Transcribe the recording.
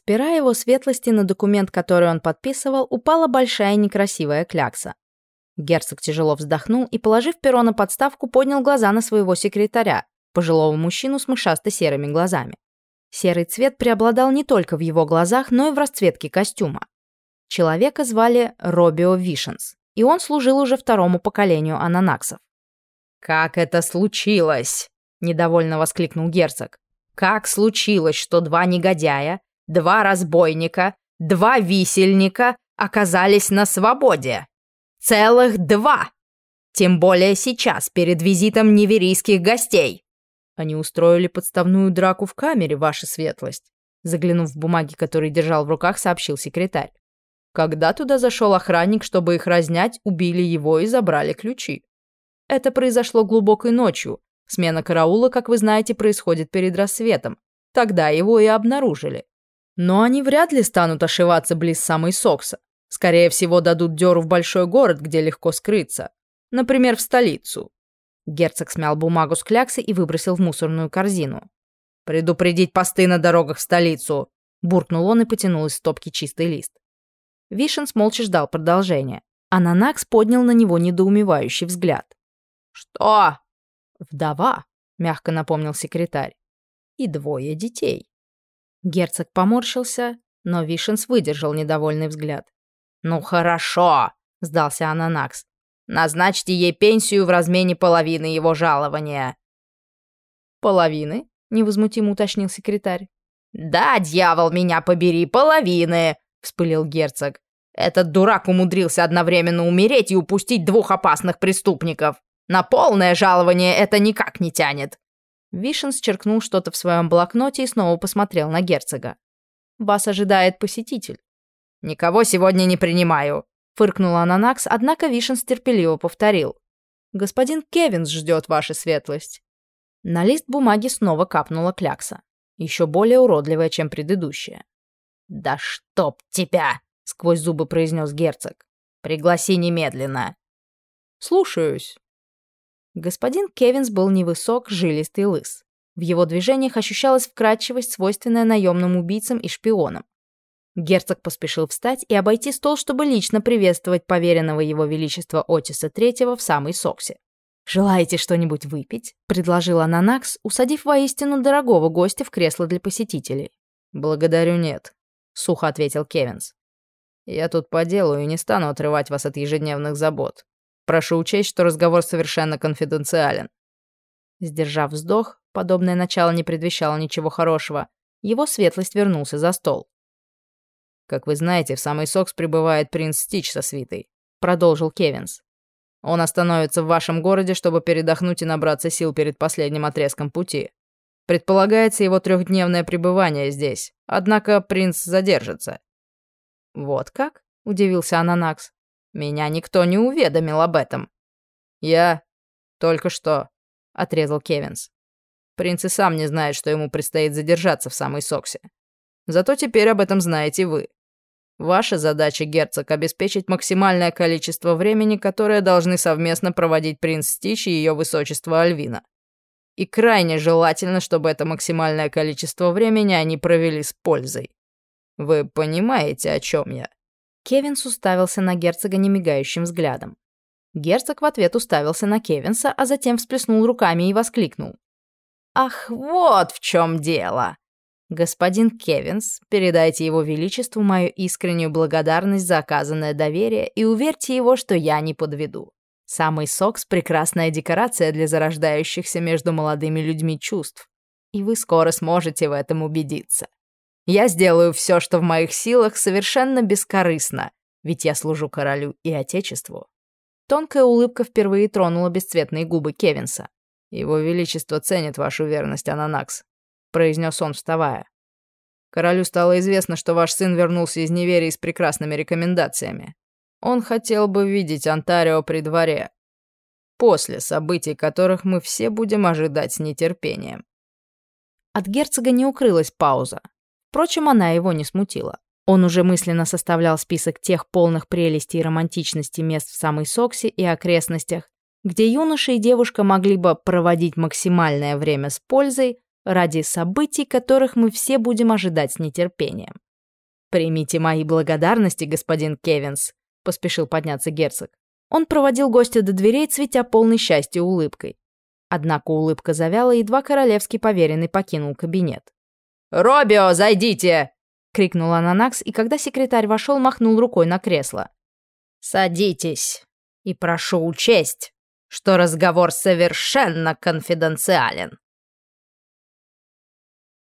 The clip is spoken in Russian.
С пера его светлости на документ, который он подписывал, упала большая некрасивая клякса. Герцог тяжело вздохнул и, положив перо на подставку, поднял глаза на своего секретаря, пожилого мужчину с мышасто-серыми глазами. Серый цвет преобладал не только в его глазах, но и в расцветке костюма. Человека звали Робио Вишенс, и он служил уже второму поколению ананаксов. «Как это случилось?» — недовольно воскликнул герцог. «Как случилось, что два негодяя, два разбойника, два висельника оказались на свободе? Целых два! Тем более сейчас, перед визитом неверийских гостей!» Они устроили подставную драку в камере, ваша светлость. Заглянув в бумаги, которые держал в руках, сообщил секретарь. Когда туда зашел охранник, чтобы их разнять, убили его и забрали ключи. Это произошло глубокой ночью. Смена караула, как вы знаете, происходит перед рассветом. Тогда его и обнаружили. Но они вряд ли станут ошиваться близ самой Сокса. Скорее всего, дадут дёру в большой город, где легко скрыться. Например, в столицу. Герцог смял бумагу с кляксы и выбросил в мусорную корзину. «Предупредить посты на дорогах в столицу!» Буркнул он и потянул из стопки чистый лист. Вишенс молча ждал продолжения. Ананакс поднял на него недоумевающий взгляд. «Что?» «Вдова», — мягко напомнил секретарь. «И двое детей». Герцог поморщился, но Вишенс выдержал недовольный взгляд. «Ну хорошо», — сдался Ананакс. «Назначьте ей пенсию в размене половины его жалования». «Половины?» — невозмутимо уточнил секретарь. «Да, дьявол, меня побери, половины!» — вспылил герцог. «Этот дурак умудрился одновременно умереть и упустить двух опасных преступников. На полное жалование это никак не тянет». Вишен черкнул что-то в своем блокноте и снова посмотрел на герцога. «Вас ожидает посетитель». «Никого сегодня не принимаю», — фыркнул Ананакс, однако Вишен терпеливо повторил. «Господин Кевинс ждет ваша светлость». На лист бумаги снова капнула клякса, еще более уродливая, чем предыдущая. «Да чтоб тебя!» — сквозь зубы произнес герцог. «Пригласи немедленно!» «Слушаюсь!» Господин Кевинс был невысок, жилистый лыс. В его движениях ощущалась вкрадчивость, свойственная наемным убийцам и шпионам. Герцог поспешил встать и обойти стол, чтобы лично приветствовать поверенного его величества Отиса Третьего в самой Соксе. «Желаете что-нибудь выпить?» — предложил Ананакс, усадив воистину дорогого гостя в кресло для посетителей. «Благодарю, нет», — сухо ответил Кевинс. «Я тут по делу и не стану отрывать вас от ежедневных забот. Прошу учесть, что разговор совершенно конфиденциален». Сдержав вздох, подобное начало не предвещало ничего хорошего, его светлость вернулся за стол. «Как вы знаете, в самый Сокс прибывает принц Стич со свитой», — продолжил Кевинс. «Он остановится в вашем городе, чтобы передохнуть и набраться сил перед последним отрезком пути. Предполагается его трехдневное пребывание здесь, однако принц задержится». «Вот как?» — удивился Ананакс. «Меня никто не уведомил об этом». «Я только что», — отрезал Кевинс. «Принц и сам не знает, что ему предстоит задержаться в самой Соксе. Зато теперь об этом знаете вы. Ваша задача, герцог, обеспечить максимальное количество времени, которое должны совместно проводить принц Стич и ее высочество Альвина. И крайне желательно, чтобы это максимальное количество времени они провели с пользой. Вы понимаете, о чем я?» Кевинс уставился на герцога немигающим взглядом. Герцог в ответ уставился на Кевинса, а затем всплеснул руками и воскликнул. «Ах, вот в чем дело!» «Господин Кевинс, передайте его величеству мою искреннюю благодарность за оказанное доверие и уверьте его, что я не подведу. Самый сокс — прекрасная декорация для зарождающихся между молодыми людьми чувств. И вы скоро сможете в этом убедиться. Я сделаю все, что в моих силах, совершенно бескорыстно, ведь я служу королю и отечеству». Тонкая улыбка впервые тронула бесцветные губы Кевинса. «Его Величество ценит вашу верность, Ананакс», — произнес он, вставая. «Королю стало известно, что ваш сын вернулся из неверия с прекрасными рекомендациями. Он хотел бы видеть Онтарио при дворе. После событий, которых мы все будем ожидать с нетерпением. От герцога не укрылась пауза. Впрочем, она его не смутила. Он уже мысленно составлял список тех полных прелестей и романтичности мест в самой Соксе и окрестностях, где юноша и девушка могли бы проводить максимальное время с пользой ради событий, которых мы все будем ожидать с нетерпением. «Примите мои благодарности, господин Кевинс», — поспешил подняться герцог. Он проводил гостя до дверей, цветя полной счастья улыбкой. Однако улыбка завяла, едва королевский поверенный покинул кабинет. «Робио, зайдите!» — крикнул Ананакс, и когда секретарь вошел, махнул рукой на кресло. «Садитесь и прошу учесть, что разговор совершенно конфиденциален».